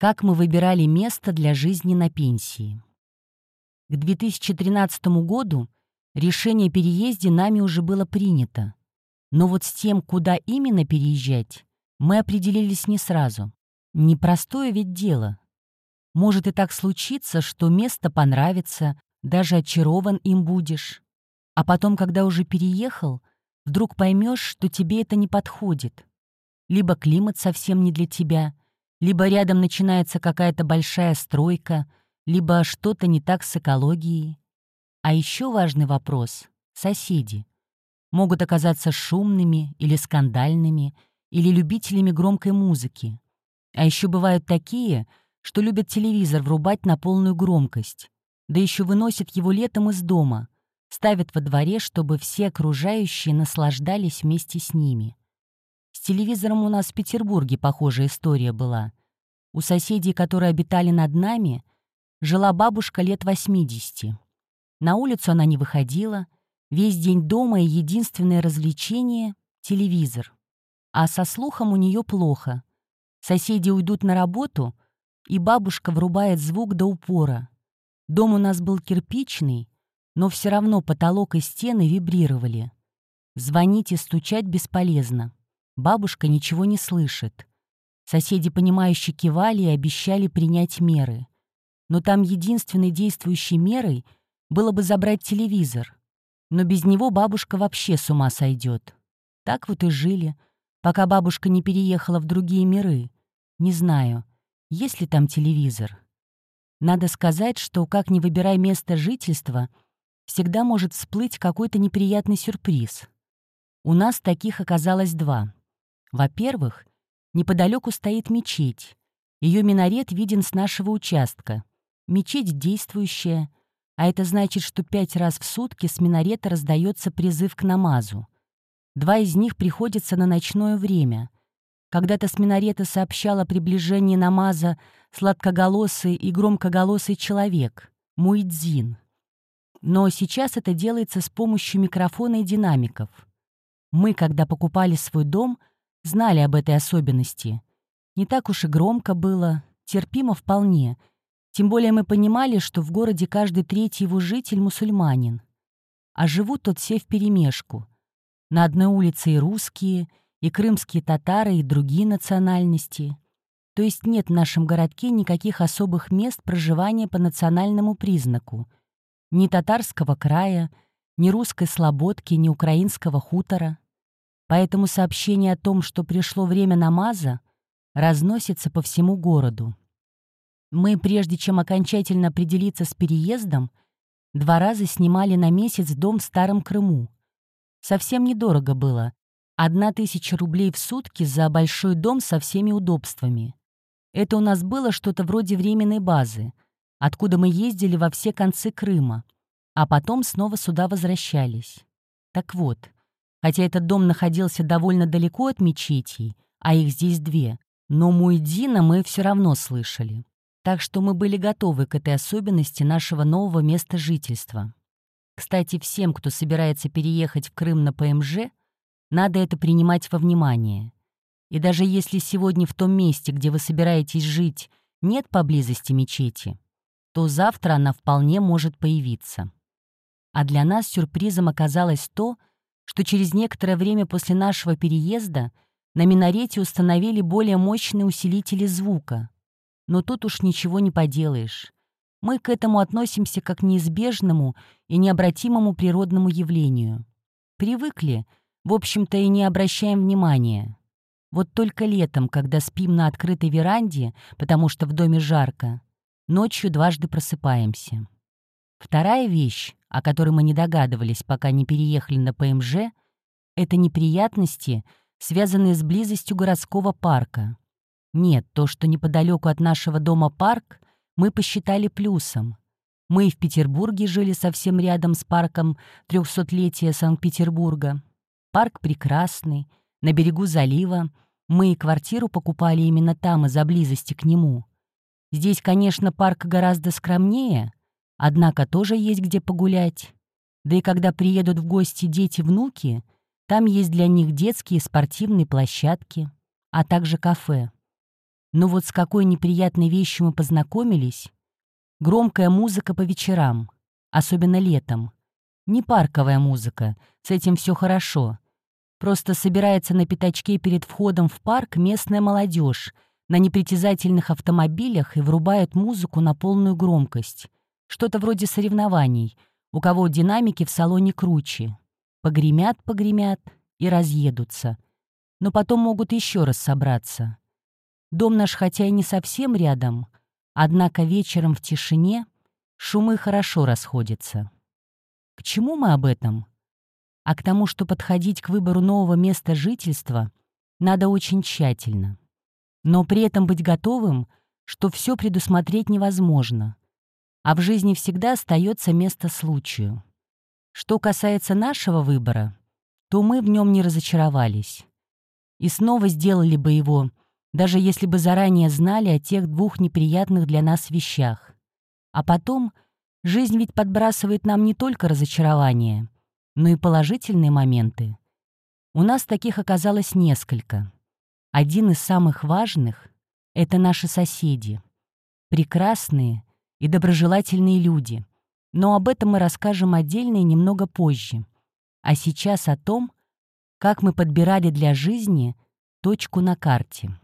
Как мы выбирали место для жизни на пенсии. К 2013 году решение о переезде нами уже было принято. Но вот с тем, куда именно переезжать, мы определились не сразу. Непростое ведь дело. Может и так случиться, что место понравится, даже очарован им будешь. А потом, когда уже переехал, вдруг поймешь, что тебе это не подходит. Либо климат совсем не для тебя, либо рядом начинается какая-то большая стройка, либо что-то не так с экологией. А еще важный вопрос — соседи. Могут оказаться шумными или скандальными, или любителями громкой музыки. А еще бывают такие, что любят телевизор врубать на полную громкость, да еще выносят его летом из дома, ставят во дворе, чтобы все окружающие наслаждались вместе с ними. С телевизором у нас в Петербурге похожая история была. У соседей, которые обитали над нами, жила бабушка лет 80. На улицу она не выходила, весь день дома и единственное развлечение — телевизор. А со слухом у нее плохо. Соседи уйдут на работу, и бабушка врубает звук до упора. Дом у нас был кирпичный, но все равно потолок и стены вибрировали. Звонить и стучать бесполезно. Бабушка ничего не слышит. Соседи, понимающе кивали и обещали принять меры. Но там единственной действующей мерой было бы забрать телевизор. Но без него бабушка вообще с ума сойдет. Так вот и жили, пока бабушка не переехала в другие миры. Не знаю, есть ли там телевизор. Надо сказать, что, как ни выбирай место жительства, всегда может всплыть какой-то неприятный сюрприз. У нас таких оказалось два. Во-первых, Неподалеку стоит мечеть. Ее минарет виден с нашего участка. Мечеть действующая, а это значит, что пять раз в сутки с минарета раздается призыв к намазу. Два из них приходятся на ночное время. Когда-то с минарета сообщал о приближении намаза сладкоголосый и громкоголосый человек — Муидзин. Но сейчас это делается с помощью микрофона и динамиков. Мы, когда покупали свой дом — знали об этой особенности. Не так уж и громко было, терпимо вполне. Тем более мы понимали, что в городе каждый третий его житель мусульманин. А живут тут все вперемешку. На одной улице и русские, и крымские татары, и другие национальности. То есть нет в нашем городке никаких особых мест проживания по национальному признаку. Ни татарского края, ни русской слободки, ни украинского хутора. Поэтому сообщение о том, что пришло время намаза, разносится по всему городу. Мы, прежде чем окончательно определиться с переездом, два раза снимали на месяц дом в Старом Крыму. Совсем недорого было. Одна тысяча рублей в сутки за большой дом со всеми удобствами. Это у нас было что-то вроде временной базы, откуда мы ездили во все концы Крыма, а потом снова сюда возвращались. Так вот, Хотя этот дом находился довольно далеко от мечетей, а их здесь две, но Муэдина мы все равно слышали. Так что мы были готовы к этой особенности нашего нового места жительства. Кстати, всем, кто собирается переехать в Крым на ПМЖ, надо это принимать во внимание. И даже если сегодня в том месте, где вы собираетесь жить, нет поблизости мечети, то завтра она вполне может появиться. А для нас сюрпризом оказалось то, что через некоторое время после нашего переезда на минарете установили более мощные усилители звука. Но тут уж ничего не поделаешь. Мы к этому относимся как к неизбежному и необратимому природному явлению. Привыкли, в общем-то, и не обращаем внимания. Вот только летом, когда спим на открытой веранде, потому что в доме жарко, ночью дважды просыпаемся. Вторая вещь, о которой мы не догадывались, пока не переехали на ПМЖ, это неприятности, связанные с близостью городского парка. Нет, то, что неподалеку от нашего дома парк, мы посчитали плюсом. Мы и в Петербурге жили совсем рядом с парком трехсотлетия Санкт-Петербурга. Парк прекрасный, на берегу залива. Мы и квартиру покупали именно там из-за близости к нему. Здесь, конечно, парк гораздо скромнее, Однако тоже есть где погулять. Да и когда приедут в гости дети-внуки, там есть для них детские спортивные площадки, а также кафе. Но вот с какой неприятной вещью мы познакомились. Громкая музыка по вечерам, особенно летом. Не парковая музыка, с этим все хорошо. Просто собирается на пятачке перед входом в парк местная молодежь на непритязательных автомобилях и врубает музыку на полную громкость. Что-то вроде соревнований, у кого динамики в салоне круче. Погремят, погремят и разъедутся. Но потом могут еще раз собраться. Дом наш хотя и не совсем рядом, однако вечером в тишине шумы хорошо расходятся. К чему мы об этом? А к тому, что подходить к выбору нового места жительства надо очень тщательно. Но при этом быть готовым, что все предусмотреть невозможно. А в жизни всегда остается место случаю. Что касается нашего выбора, то мы в нем не разочаровались. И снова сделали бы его даже если бы заранее знали о тех двух неприятных для нас вещах. А потом жизнь ведь подбрасывает нам не только разочарования, но и положительные моменты. У нас таких оказалось несколько. Один из самых важных — это наши соседи. Прекрасные и доброжелательные люди. Но об этом мы расскажем отдельно и немного позже. А сейчас о том, как мы подбирали для жизни точку на карте.